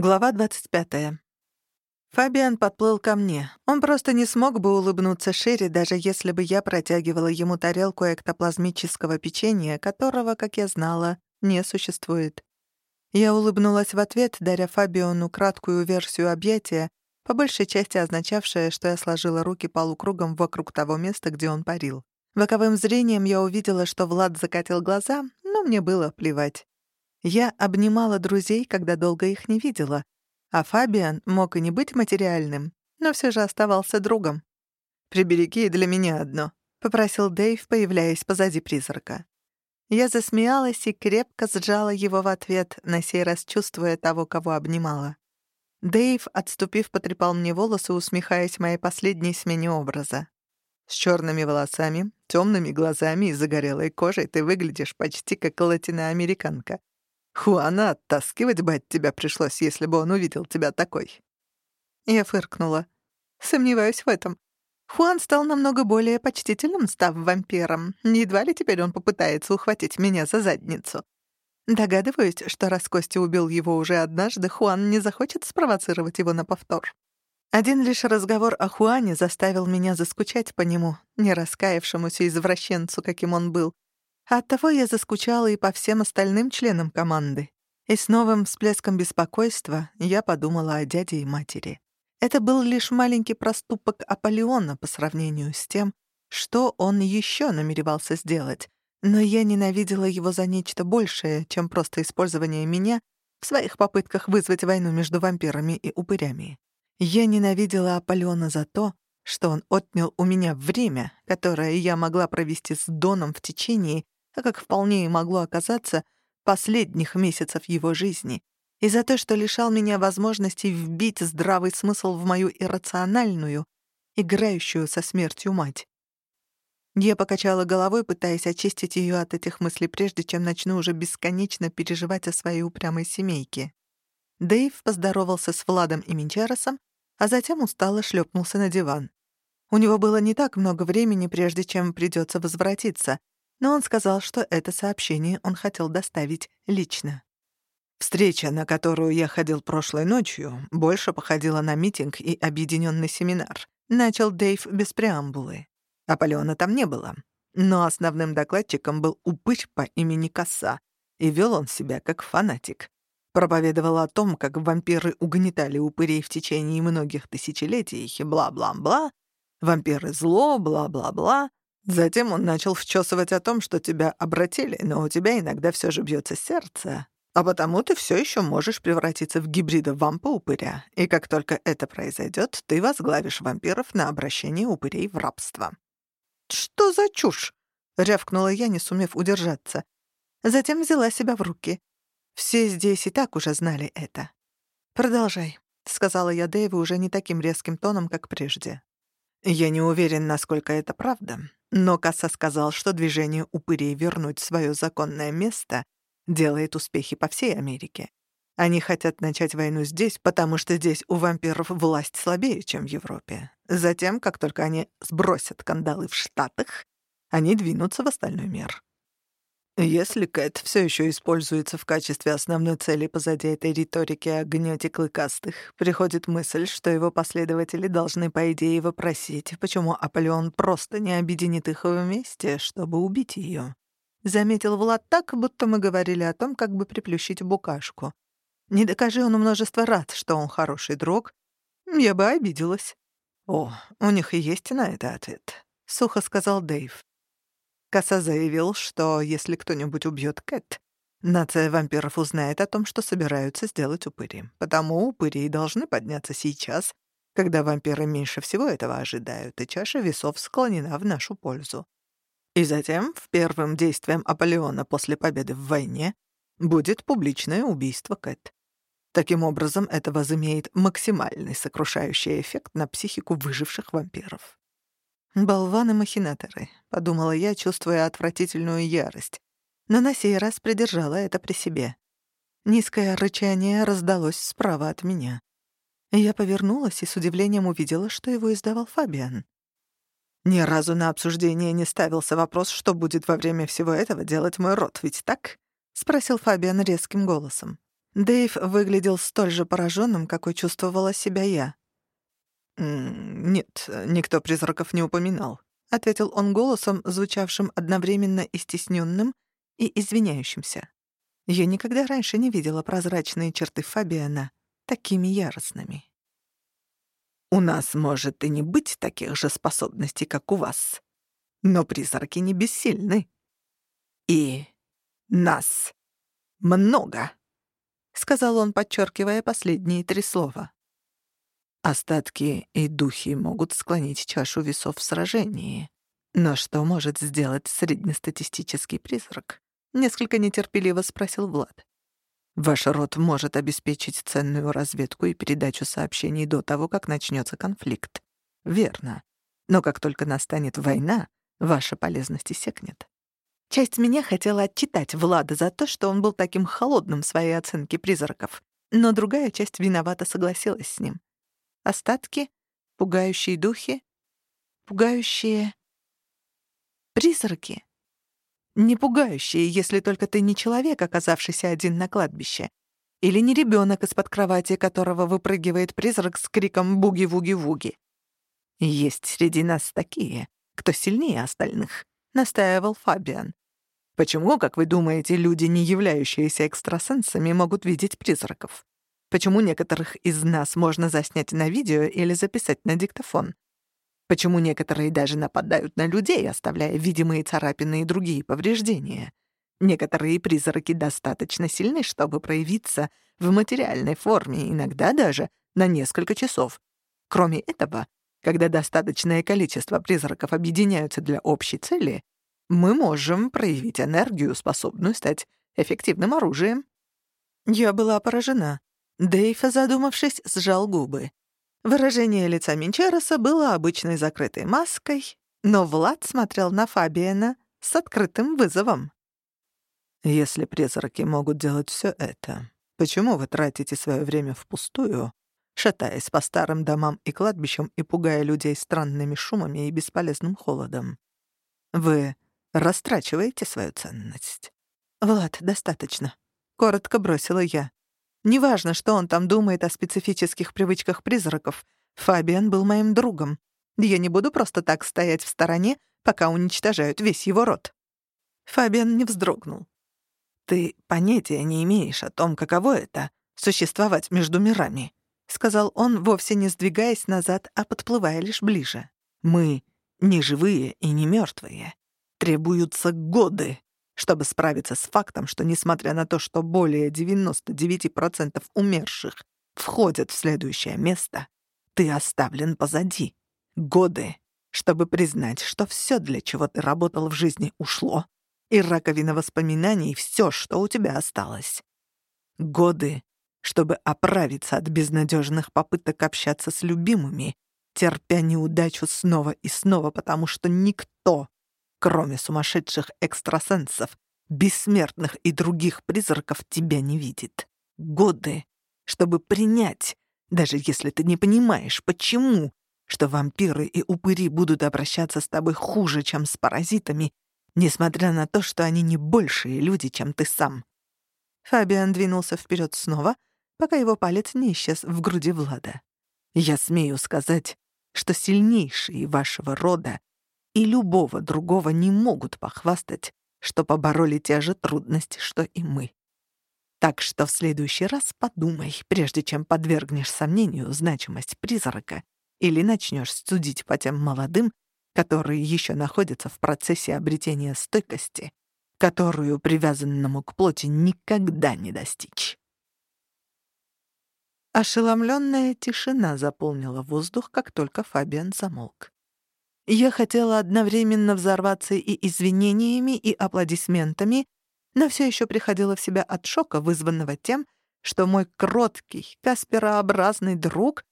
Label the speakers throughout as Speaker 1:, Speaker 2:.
Speaker 1: Глава 25. Фабиан подплыл ко мне. Он просто не смог бы улыбнуться шире, даже если бы я протягивала ему тарелку эктоплазмического печенья, которого, как я знала, не существует. Я улыбнулась в ответ, даря Фабиону краткую версию объятия, по большей части означавшее, что я сложила руки полукругом вокруг того места, где он парил. Боковым зрением я увидела, что Влад закатил глаза, но мне было плевать. Я обнимала друзей, когда долго их не видела, а Фабиан мог и не быть материальным, но все же оставался другом. «Прибереги для меня одно», — попросил Дэйв, появляясь позади призрака. Я засмеялась и крепко сжала его в ответ, на сей раз чувствуя того, кого обнимала. Дэйв, отступив, потрепал мне волосы, усмехаясь моей последней смене образа. С черными волосами, темными глазами и загорелой кожей ты выглядишь почти как латиноамериканка. Хуана оттаскивать бы от тебя пришлось, если бы он увидел тебя такой». Я фыркнула. Сомневаюсь в этом. Хуан стал намного более почтительным, став вампиром. Едва ли теперь он попытается ухватить меня за задницу. Догадываюсь, что раз Костя убил его уже однажды, Хуан не захочет спровоцировать его на повтор. Один лишь разговор о Хуане заставил меня заскучать по нему, не раскаявшемуся извращенцу, каким он был, Оттого я заскучала и по всем остальным членам команды. И с новым всплеском беспокойства я подумала о дяде и матери. Это был лишь маленький проступок Аполеона по сравнению с тем, что он еще намеревался сделать. Но я ненавидела его за нечто большее, чем просто использование меня в своих попытках вызвать войну между вампирами и упырями. Я ненавидела Аполеона за то, что он отнял у меня время, которое я могла провести с Доном в течение а как вполне и могло оказаться, последних месяцев его жизни, и за то, что лишал меня возможности вбить здравый смысл в мою иррациональную, играющую со смертью мать. Я покачала головой, пытаясь очистить ее от этих мыслей, прежде чем начну уже бесконечно переживать о своей упрямой семейке. Дэйв поздоровался с Владом и Минчаросом, а затем устало шлепнулся на диван. У него было не так много времени, прежде чем придется возвратиться, но он сказал, что это сообщение он хотел доставить лично. Встреча, на которую я ходил прошлой ночью, больше походила на митинг и объединенный семинар. Начал Дэйв без преамбулы. Аполеона там не было. Но основным докладчиком был упырь по имени Коса, и вел он себя как фанатик. Проповедовал о том, как вампиры угнетали упырей в течение многих тысячелетий, бла-бла-бла, вампиры зло, бла-бла-бла, Затем он начал вчесывать о том, что тебя обратили, но у тебя иногда все же бьется сердце, а потому ты все еще можешь превратиться в гибрида вампа-упыря, и как только это произойдет, ты возглавишь вампиров на обращение упырей в рабство. «Что за чушь?» — рявкнула я, не сумев удержаться. Затем взяла себя в руки. Все здесь и так уже знали это. «Продолжай», — сказала я Дэйву уже не таким резким тоном, как прежде. «Я не уверен, насколько это правда, но Касса сказал, что движение упырей вернуть свое законное место делает успехи по всей Америке. Они хотят начать войну здесь, потому что здесь у вампиров власть слабее, чем в Европе. Затем, как только они сбросят кандалы в Штатах, они двинутся в остальной мир. Если Кэт все еще используется в качестве основной цели позади этой риторики о гнете клыкастых, приходит мысль, что его последователи должны, по идее, вопросить, почему Аполеон просто не объединит их вместе, чтобы убить ее. Заметил Влад так, будто мы говорили о том, как бы приплющить букашку. Не докажи он множество раз, что он хороший друг, я бы обиделась. «О, у них и есть на это ответ», — сухо сказал Дэйв. Коса заявил, что если кто-нибудь убьет Кэт, нация вампиров узнает о том, что собираются сделать упыри. Потому упыри должны подняться сейчас, когда вампиры меньше всего этого ожидают, и чаша весов склонена в нашу пользу. И затем, в первым действием Аполеона после победы в войне, будет публичное убийство Кэт. Таким образом, это возымеет максимальный сокрушающий эффект на психику выживших вампиров. «Болваны-махинаторы», — подумала я, чувствуя отвратительную ярость. Но на сей раз придержала это при себе. Низкое рычание раздалось справа от меня. Я повернулась и с удивлением увидела, что его издавал Фабиан. Ни разу на обсуждение не ставился вопрос, что будет во время всего этого делать мой род, ведь так? — спросил Фабиан резким голосом. Дэйв выглядел столь же пораженным, какой чувствовала себя я.
Speaker 2: «Нет, никто призраков не упоминал», — ответил он голосом, звучавшим одновременно и стесненным, и извиняющимся. Я никогда раньше не видела прозрачные черты Фабиана такими яростными. «У нас может и не быть таких же способностей, как у вас, но призраки не бессильны. И нас много», — сказал он, подчеркивая последние три слова. Остатки и духи могут склонить чашу весов в сражении. Но что может сделать среднестатистический призрак? Несколько нетерпеливо спросил Влад. Ваш род может обеспечить ценную разведку и передачу сообщений до того, как начнется конфликт. Верно. Но как только настанет война, ваша полезность иссякнет. Часть меня хотела отчитать Влада за то, что он был таким холодным в своей оценке призраков, но другая часть виновата согласилась с ним. Остатки, пугающие духи, пугающие призраки. Не пугающие, если только ты не человек, оказавшийся один на кладбище, или не ребенок, из-под кровати которого выпрыгивает призрак с криком «буги-вуги-вуги». Есть среди нас такие, кто сильнее остальных, настаивал Фабиан. Почему, как вы думаете, люди, не являющиеся экстрасенсами, могут видеть призраков? Почему некоторых из нас можно заснять на видео или записать на диктофон? Почему некоторые даже нападают на людей, оставляя видимые царапины и другие повреждения? Некоторые призраки достаточно сильны, чтобы проявиться в материальной форме, иногда даже на несколько часов. Кроме этого, когда достаточное количество призраков объединяются для общей цели, мы можем проявить энергию, способную стать эффективным оружием. Я была поражена. Дейв, задумавшись, сжал губы. Выражение лица Минчероса было обычной закрытой маской, но Влад смотрел на Фабиена с открытым вызовом. «Если призраки могут делать все это, почему вы тратите свое время впустую, шатаясь по старым домам и кладбищам и пугая людей странными шумами и бесполезным холодом? Вы растрачиваете свою ценность. «Влад, достаточно», — коротко бросила я. Неважно, что он там думает о специфических привычках призраков. Фабиан был моим другом. Я не буду просто так стоять в стороне, пока уничтожают весь его род. Фабиан не вздрогнул. «Ты понятия не имеешь о том, каково это — существовать между мирами», — сказал он, вовсе не сдвигаясь назад, а подплывая лишь ближе. «Мы не живые и не мертвые. Требуются годы, чтобы справиться с фактом, что, несмотря на то, что более 99% умерших входят в следующее место, ты оставлен позади. Годы, чтобы признать, что все, для чего ты работал в жизни, ушло, и раковина воспоминаний — все, что у тебя осталось. Годы, чтобы оправиться от безнадежных попыток общаться с любимыми, терпя неудачу снова и снова, потому что никто Кроме сумасшедших экстрасенсов, бессмертных и других призраков тебя не видит. Годы, чтобы принять, даже если ты не понимаешь, почему, что вампиры и упыри будут обращаться с тобой хуже, чем с паразитами, несмотря на то, что они не большие люди, чем ты сам. Фабиан двинулся вперед снова, пока его палец не исчез в груди Влада. «Я смею сказать, что сильнейшие вашего рода и любого другого не могут похвастать, что побороли те же трудности, что и мы. Так что в следующий раз подумай, прежде чем подвергнешь сомнению значимость призрака или начнешь судить по тем молодым, которые еще находятся в процессе обретения стойкости, которую привязанному к плоти никогда не достичь. Ошеломленная тишина заполнила воздух, как только Фабиан замолк. Я хотела одновременно взорваться и извинениями, и аплодисментами, но все еще приходила в себя от шока, вызванного тем, что мой кроткий, касперообразный друг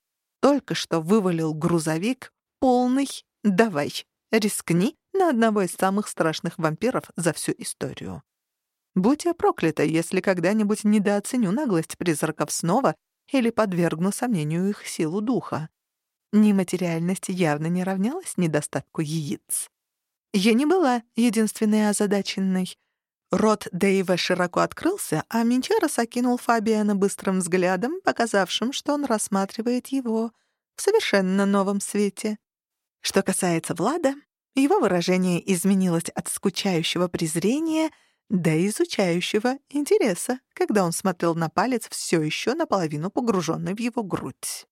Speaker 2: только что вывалил грузовик полный «давай, рискни» на одного из самых страшных вампиров за всю историю. Будь я проклята, если когда-нибудь недооценю наглость призраков снова или подвергну сомнению их силу духа. Нематериальность явно не равнялась недостатку яиц. Я не была единственной озадаченной.
Speaker 1: Рот Дэйва широко открылся, а Минчарос окинул Фабиана быстрым взглядом, показавшим, что он рассматривает его в совершенно новом свете. Что касается Влада, его выражение изменилось от скучающего презрения до изучающего интереса, когда он смотрел на палец, все еще наполовину погруженный в его грудь.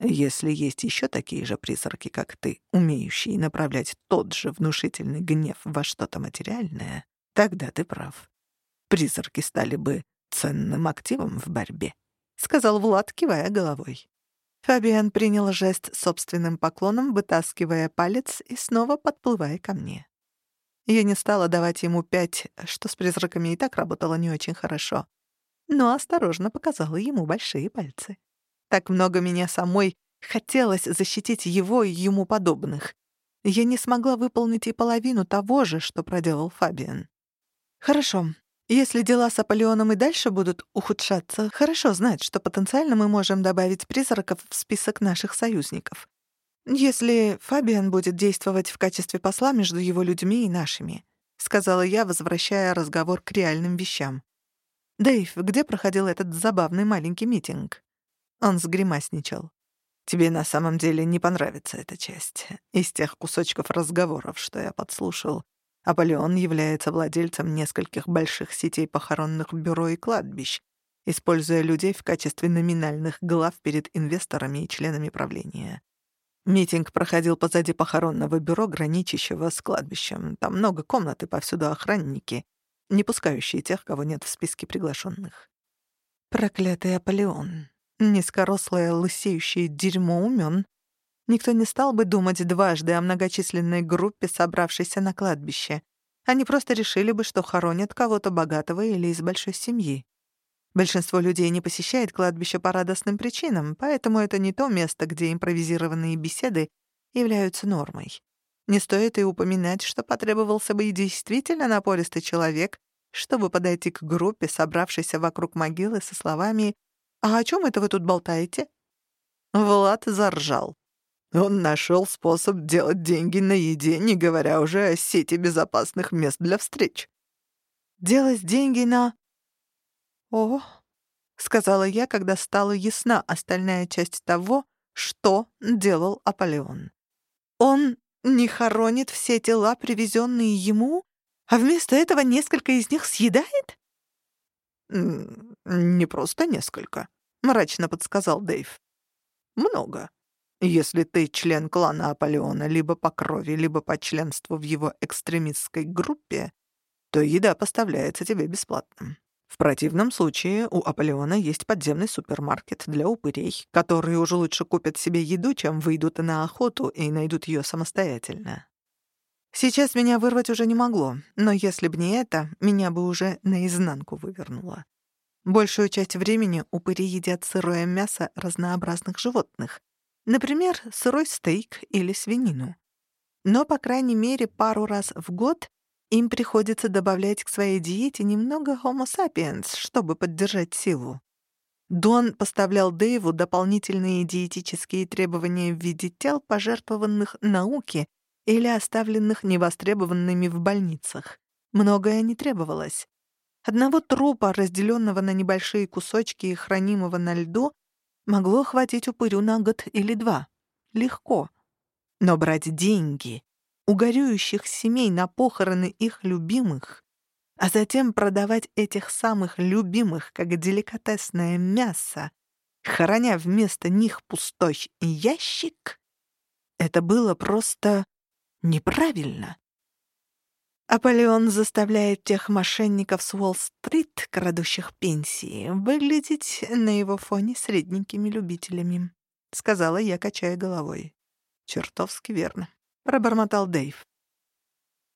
Speaker 2: Если есть еще такие же призраки, как ты, умеющие направлять тот же внушительный гнев во что-то материальное, тогда ты прав. Призраки стали бы ценным активом в борьбе, — сказал Влад, кивая головой.
Speaker 1: Фабиан принял жест собственным поклоном, вытаскивая палец и снова подплывая ко мне. Я не стала давать ему пять, что с призраками и так работало не очень хорошо, но осторожно показала ему большие пальцы. Так много меня самой хотелось защитить его и ему подобных. Я не смогла выполнить и половину того же, что проделал Фабиан. Хорошо. Если дела с Аполеоном и дальше будут ухудшаться, хорошо знать, что потенциально мы можем добавить призраков в список наших союзников. Если Фабиан будет действовать в качестве посла между его людьми и нашими, сказала я, возвращая разговор к реальным вещам. Дэйв, где проходил этот забавный маленький митинг? Он сгримасничал. «Тебе на самом деле не понравится эта часть. Из тех кусочков разговоров, что я подслушал, Аполеон является владельцем нескольких больших сетей похоронных бюро и кладбищ, используя людей в качестве номинальных глав перед инвесторами и членами правления. Митинг проходил позади похоронного бюро, граничащего с кладбищем. Там много комнат и повсюду охранники, не пускающие тех, кого нет в списке приглашенных. Проклятый Аполеон. Низкорослое лысеющее дерьмо умен. Никто не стал бы думать дважды о многочисленной группе, собравшейся на кладбище. Они просто решили бы, что хоронят кого-то богатого или из большой семьи. Большинство людей не посещает кладбище по радостным причинам, поэтому это не то место, где импровизированные беседы являются нормой. Не стоит и упоминать, что потребовался бы и действительно напористый человек, чтобы подойти к группе, собравшейся вокруг могилы со словами «А о чем это вы тут болтаете?» Влад заржал. Он нашел способ делать деньги на еде, не говоря уже о сети безопасных мест для встреч. Делать деньги на... О, сказала я, когда стала ясна остальная часть того, что делал Аполеон. Он не хоронит все тела, привезенные ему, а вместо этого несколько из них съедает? «Не просто несколько», — мрачно подсказал Дэйв. «Много. Если ты член клана Аполеона либо по крови, либо по членству в его экстремистской группе, то еда поставляется тебе бесплатно. В противном случае у Аполеона есть подземный супермаркет для упырей, которые уже лучше купят себе еду, чем выйдут на охоту и найдут ее самостоятельно. Сейчас меня вырвать уже не могло, но если бы не это, меня бы уже наизнанку вывернуло. Большую часть времени упыри едят сырое мясо разнообразных животных, например, сырой стейк или свинину. Но, по крайней мере, пару раз в год им приходится добавлять к своей диете немного Homo sapiens, чтобы поддержать силу. Дон поставлял Дэйву дополнительные диетические требования в виде тел, пожертвованных науке или оставленных невостребованными в больницах. Многое не требовалось. Одного трупа, разделенного на небольшие кусочки и хранимого на льду, могло хватить упырю на год или два. Легко. Но брать деньги у горюющих семей на похороны их любимых, а затем продавать этих самых любимых как деликатесное мясо, хороня вместо них пустой ящик, это было просто неправильно. Аполеон заставляет тех мошенников с Уолл-стрит, крадущих пенсии, выглядеть на его фоне средненькими любителями, — сказала я, качая головой. Чертовски верно, — пробормотал Дэйв.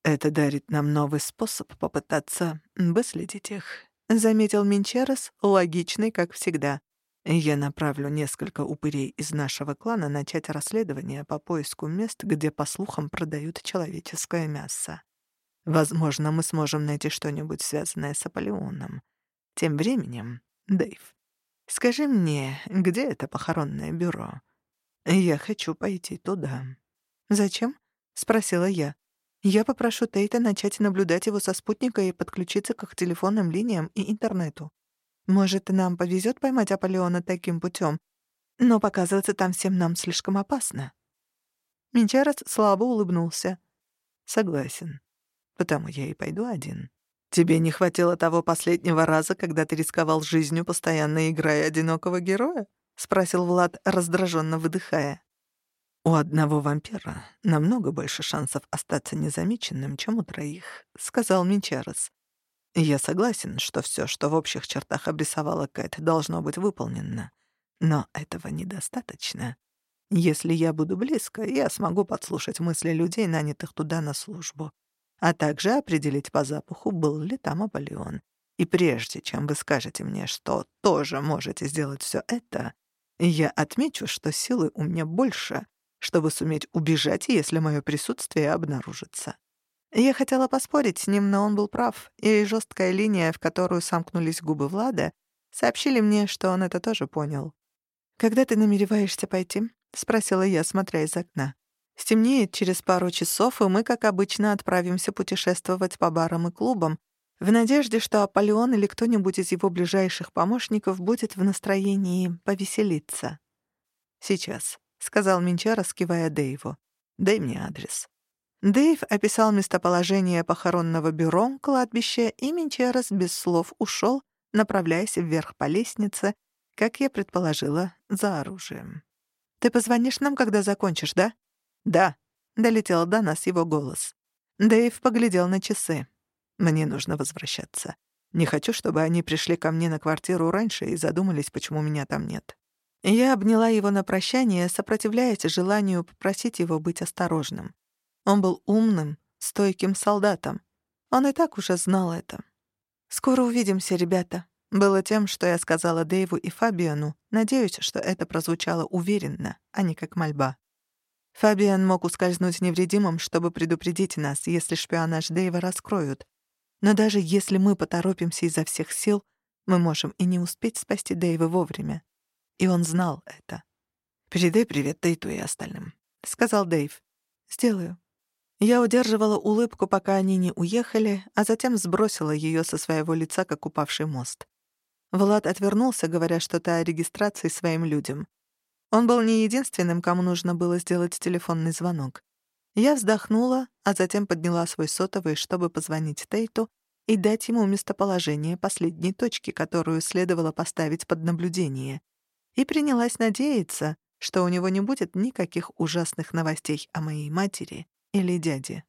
Speaker 1: «Это дарит нам новый способ попытаться выследить их», — заметил Минчерес, логичный, как всегда. Я направлю несколько упырей из нашего клана начать расследование по поиску мест, где, по слухам, продают человеческое мясо. Возможно, мы сможем найти что-нибудь, связанное с Аполеоном. Тем временем, Дэйв, скажи мне, где это похоронное бюро? Я хочу пойти туда. «Зачем?» — спросила я. Я попрошу Тейта начать наблюдать его со спутника и подключиться к их телефонным линиям и интернету. Может, нам повезет поймать Аполеона таким путем, но показываться там всем нам слишком опасно. Минчарес слабо улыбнулся. Согласен. Потому я и пойду один. Тебе не хватило того последнего раза, когда ты рисковал жизнью, постоянно играя одинокого героя? спросил Влад, раздраженно выдыхая. У одного вампира намного больше шансов остаться незамеченным, чем у троих, сказал Минчарес. Я согласен, что все, что в общих чертах обрисовала Кэт, должно быть выполнено. Но этого недостаточно. Если я буду близко, я смогу подслушать мысли людей, нанятых туда на службу, а также определить по запаху, был ли там Аполеон. И прежде чем вы скажете мне, что тоже можете сделать все это, я отмечу, что силы у меня больше, чтобы суметь убежать, если мое присутствие обнаружится. Я хотела поспорить с ним, но он был прав, и жесткая линия, в которую сомкнулись губы Влада, сообщили мне, что он это тоже понял. «Когда ты намереваешься пойти?» — спросила я, смотря из окна. «Стемнеет через пару часов, и мы, как обычно, отправимся путешествовать по барам и клубам, в надежде, что Аполеон или кто-нибудь из его ближайших помощников будет в настроении повеселиться». «Сейчас», — сказал Минчара, скивая Дэйву. «Дай мне адрес». Дэйв описал местоположение похоронного бюро, кладбища, и Минчерос без слов ушел, направляясь вверх по лестнице, как я предположила, за оружием. «Ты позвонишь нам, когда закончишь, да?» «Да», — долетел до нас его голос. Дэйв поглядел на часы. «Мне нужно возвращаться. Не хочу, чтобы они пришли ко мне на квартиру раньше и задумались, почему меня там нет». Я обняла его на прощание, сопротивляясь желанию попросить его быть осторожным. Он был умным, стойким солдатом. Он и так уже знал это. «Скоро увидимся, ребята», было тем, что я сказала Дэйву и Фабиану, надеюсь, что это прозвучало уверенно, а не как мольба. Фабиан мог ускользнуть невредимым, чтобы предупредить нас, если шпионаж Дэйва раскроют. Но даже если мы поторопимся изо всех сил, мы можем и не успеть спасти Дэйва вовремя. И он знал это. «Передай привет Тейту и остальным», — сказал Дэйв. «Сделаю». Я удерживала улыбку, пока они не уехали, а затем сбросила ее со своего лица, как упавший мост. Влад отвернулся, говоря что-то о регистрации своим людям. Он был не единственным, кому нужно было сделать телефонный звонок. Я вздохнула, а затем подняла свой сотовый, чтобы позвонить Тейту и дать ему местоположение последней точки, которую следовало поставить под наблюдение. И принялась надеяться, что у него не будет никаких ужасных новостей о моей матери или дяде.